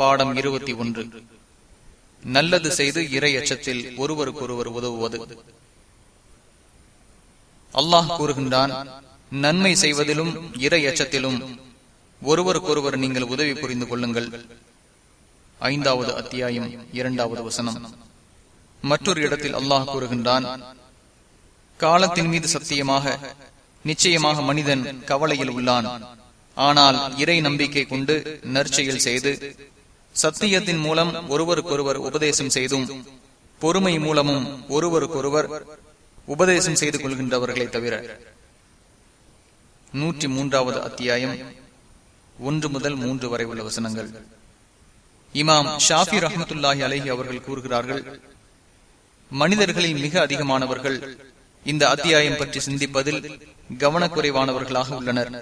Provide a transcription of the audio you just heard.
பாடம் இருபத்தி ஒன்று. நல்லது செய்து இறை அச்சத்தில் ஒருவருக்கொருவர் உதவுவது. அல்லாஹ் கூறுகின்றான் நன்மை செய்வதிலும் இறை அச்சத்திலும் ஒருவருக்கொருவர் நீங்கள் உதவி புரிந்து கொள்ளுங்கள். ஐந்தாவது அத்தியாயம் இரண்டாவது வசனம். மற்றொரு இடத்தில் அல்லாஹ் கூறுகின்றான் காலத்தின் மீது சத்தியமாக நிச்சயமாக மனிதன் கவலையில் உள்ளான். ஆனால் இறை நம்பிக்கை கொண்டு நற்செயல் செய்து சத்தியத்தின் மூலம் ஒருவருக்கொருவர் உபதேசம் செய்தும் பொறுமை மூலமும் ஒருவருக்கொருவர் உபதேசம் செய்து கொள்கின்றவர்களை தவிர. நூற்றி மூன்றாவது அத்தியாயம் ஒன்று முதல் மூன்று வரை உள்ள வசனங்கள். இமாம் ஷாஃபி ரஹமத்துல்லாஹி அலஹி அவர்கள் கூறுகிறார்கள் மனிதர்களில் மிக அதிகமானவர்கள் இந்த அத்தியாயம் பற்றி சிந்திப்பதில் கவனக்குறைவானவர்களாக உள்ளனர்.